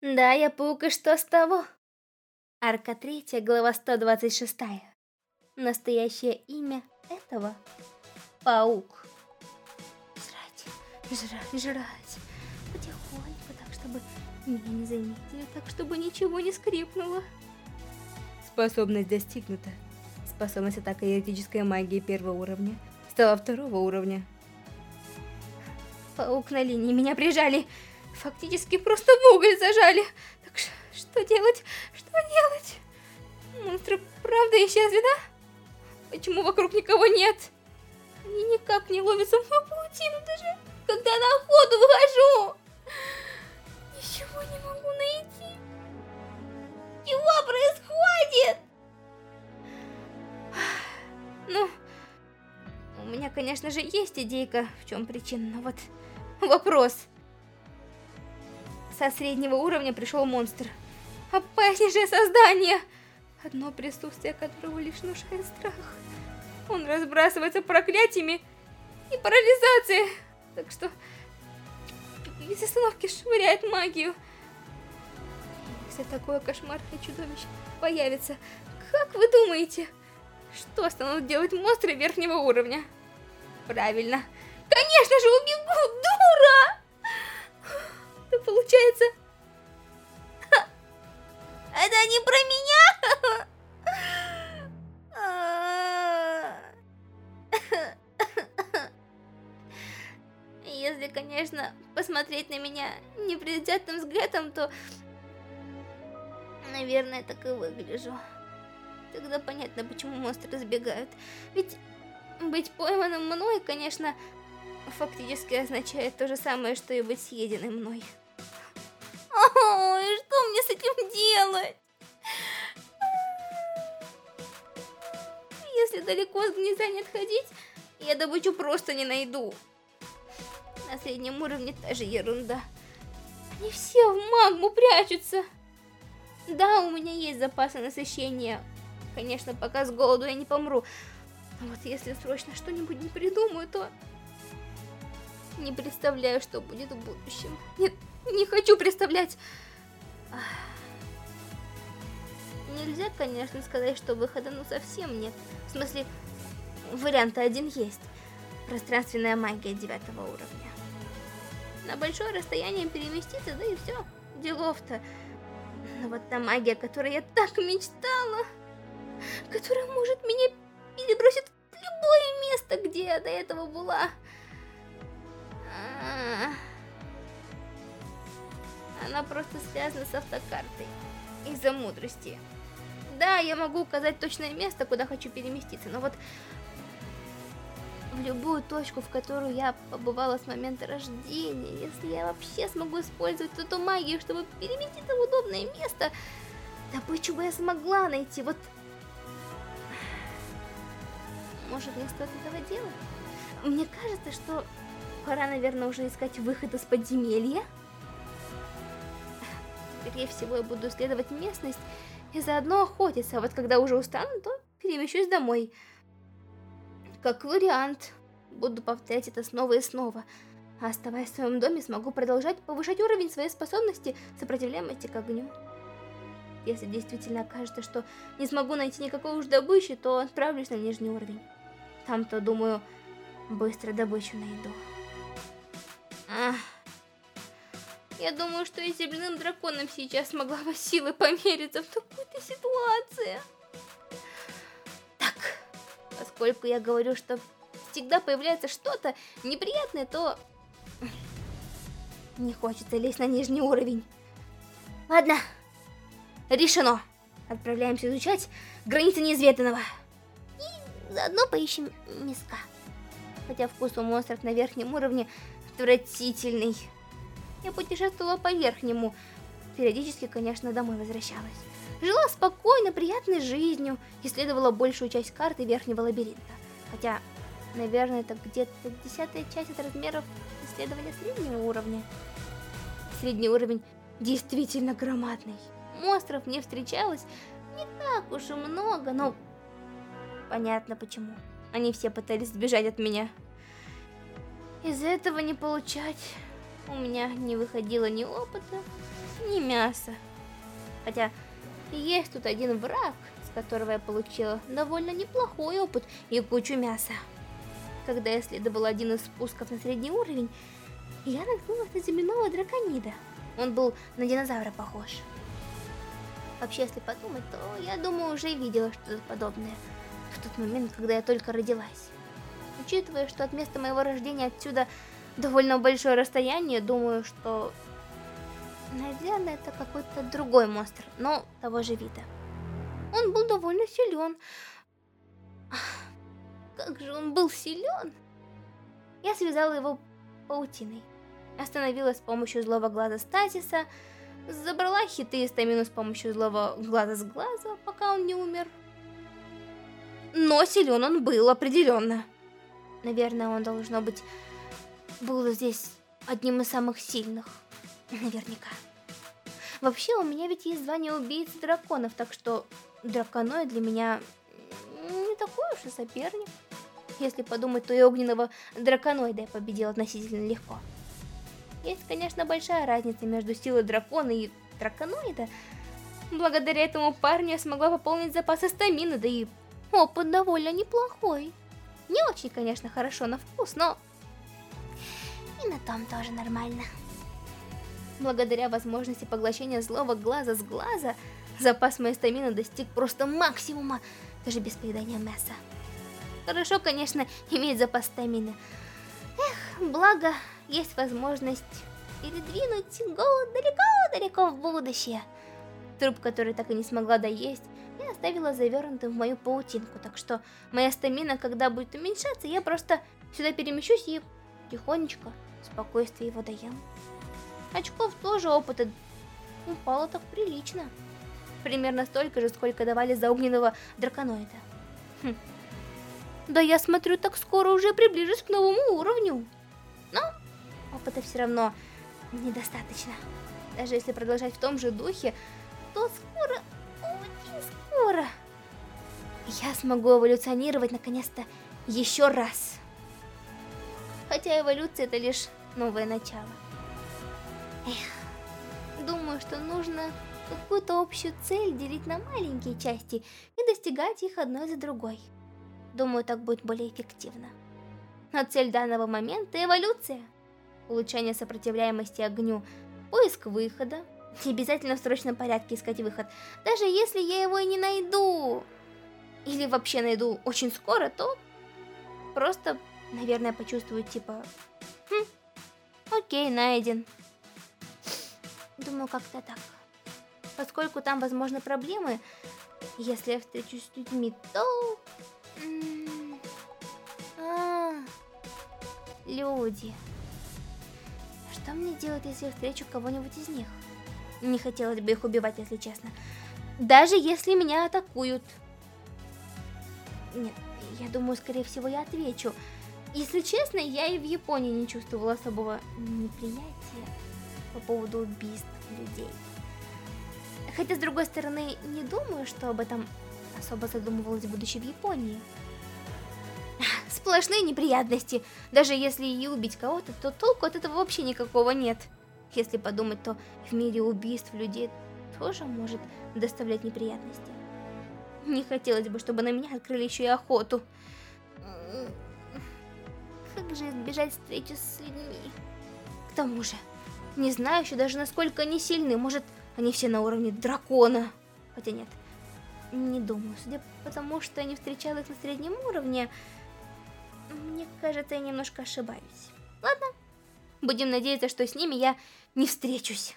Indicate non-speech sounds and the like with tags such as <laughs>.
Да, я паук, и что с того? Арка 3, глава 126. Настоящее имя этого — Паук. Жрать, жрать, жрать. Потихоньку, так, чтобы меня не заметили, так, чтобы ничего не скрипнуло. Способность достигнута. Способность атака еретической магии первого уровня стала второго уровня. Паук на линии, меня прижали. Фактически просто в уголь зажали. Так что делать? Что делать? Монстры правда исчезли, да? Почему вокруг никого нет? Они никак не ловятся в мою паутину, даже когда на охоту выхожу. Ничего не могу найти. Чего происходит? Ну, у меня, конечно же, есть идейка, в чем причина, но вот вопрос. Со среднего уровня пришел монстр. Опаснейшее создание, одно присутствие которого лишь внушает страх. Он разбрасывается проклятиями и парализацией, так что без остановки швыряет магию. Если такое кошмарное чудовище появится, как вы думаете, что станут делать монстры верхнего уровня? Правильно, конечно же посмотреть на меня непредвзятым взглядом, то... Наверное, так и выгляжу. Тогда понятно, почему монстры сбегают. Ведь быть пойманным мной, конечно, фактически означает то же самое, что и быть съеденным мной. Ой, что мне с этим делать? Если далеко с гнезда не отходить, я добычу просто не найду. На среднем уровне та же ерунда. Они все в магму прячутся. Да, у меня есть запасы насыщения. Конечно, пока с голоду я не помру. Но вот если срочно что-нибудь не придумаю, то... Не представляю, что будет в будущем. Нет, не хочу представлять. Нельзя, конечно, сказать, что выхода ну совсем нет. В смысле, варианта один есть. Пространственная магия девятого уровня. На большое расстояние переместиться, да и все. Делов-то. Но вот та магия, которой я так мечтала, которая может меня перебросить в любое место, где я до этого была. А. Она просто связана с автокартой. Из-за мудрости. Да, я могу указать точное место, куда хочу переместиться, но вот в любую точку, в которую я побывала с момента рождения, если я вообще смогу использовать эту магию, чтобы переместиться в удобное место, добычу бы я смогла найти, вот... Может, мне стоит этого делать? Мне кажется, что пора, наверное, уже искать выход из подземелья. Скорее всего, я буду исследовать местность и заодно охотиться, а вот когда уже устану, то перемещусь домой. Как вариант, буду повторять это снова и снова. А оставаясь в своем доме, смогу продолжать повышать уровень своей способности сопротивляемости к огню. Если действительно окажется, что не смогу найти никакой уж добычи, то отправлюсь на нижний уровень. Там-то, думаю, быстро добычу найду. Ах. Я думаю, что и земляным драконом сейчас смогла бы силы помериться в такой-то ситуации. Поскольку я говорю, что всегда появляется что-то неприятное, то... <laughs> Не хочется лезть на нижний уровень. Ладно, решено. Отправляемся изучать границы неизведанного. И заодно поищем миска. Хотя вкус у монстров на верхнем уровне отвратительный я путешествовала по верхнему. Периодически, конечно, домой возвращалась. Жила спокойно, приятной жизнью, исследовала большую часть карты верхнего лабиринта. Хотя, наверное, это где-то десятая часть от размеров исследования среднего уровня. Средний уровень действительно громадный. Монстров не встречалось не так уж и много, но понятно почему. Они все пытались сбежать от меня. Из этого не получать у меня не выходило ни опыта, ни мяса. Хотя есть тут один враг, с которого я получила довольно неплохой опыт и кучу мяса. Когда я следовала один из спусков на средний уровень, я наткнулась на земляного драконида. Он был на динозавра похож. Вообще, если подумать, то я думаю, уже видела что-то подобное в тот момент, когда я только родилась. Учитывая, что от места моего рождения отсюда довольно большое расстояние, думаю, что... Наверное, это какой-то другой монстр, но того же вида. Он был довольно силен. <sighs> Как же он был силен! Я связала его паутиной. Остановилась с помощью злого глаза стазиса, забрала хиты и стамину с помощью злого глаза с глаза, пока он не умер. Но силен он был определенно. Наверное, он должно быть был здесь одним из самых сильных. Наверняка. Вообще, у меня ведь есть звание убийцы драконов, так что драконой для меня не такой уж и соперник. Если подумать, то и огненного драконоида я победил относительно легко. Есть, конечно, большая разница между силой дракона и драконоида. Благодаря этому парню я смогла пополнить запасы стамины, да и опыт довольно неплохой. Не очень, конечно, хорошо на вкус, но и на том тоже нормально. Благодаря возможности поглощения злого глаза с глаза, запас моей стамины достиг просто максимума, даже без поедания мяса. Хорошо, конечно, иметь запас стамины. Эх, благо, есть возможность передвинуть голод далеко-далеко в будущее. Труп, который так и не смогла доесть, я оставила завернутым в мою паутинку, так что моя стамина, когда будет уменьшаться, я просто сюда перемещусь и тихонечко спокойствие его даем. Очков тоже опыта упало так прилично. Примерно столько же, сколько давали за огненного драконоида. Хм. Да я смотрю, так скоро уже приближусь к новому уровню. Но опыта все равно недостаточно. Даже если продолжать в том же духе, то скоро, очень скоро, я смогу эволюционировать наконец-то еще раз. Хотя эволюция это лишь новое начало. Эх, думаю, что нужно какую-то общую цель делить на маленькие части и достигать их одной за другой. Думаю, так будет более эффективно. Но цель данного момента – эволюция. Улучшение сопротивляемости огню, поиск выхода. Не обязательно в срочном порядке искать выход. Даже если я его и не найду, или вообще найду очень скоро, то просто наверное, почувствуют типа... Хм, окей, найден. Думаю, как-то так. Поскольку там, возможно, проблемы, если я встречусь с людьми, то... А, люди. Что мне делать, если я встречу кого-нибудь из них? Не хотелось бы их убивать, если честно. Даже если меня атакуют. Нет, я думаю, скорее всего, я отвечу. Если честно, я и в Японии не чувствовала особого неприятия по поводу убийств людей. Хотя, с другой стороны, не думаю, что об этом особо задумывалась, будучи в Японии. <laughs> Сплошные неприятности. Даже если и убить кого-то, то толку от этого вообще никакого нет. Если подумать, то в мире убийств людей тоже может доставлять неприятности. Не хотелось бы, чтобы на меня открыли еще и охоту. Как же избежать встречи с людьми? К тому же, не знаю еще даже насколько они сильны. Может, они все на уровне дракона. Хотя нет, не думаю. Судя по тому, что я не встречала их на среднем уровне, мне кажется, я немножко ошибаюсь. Ладно, будем надеяться, что с ними я не встречусь.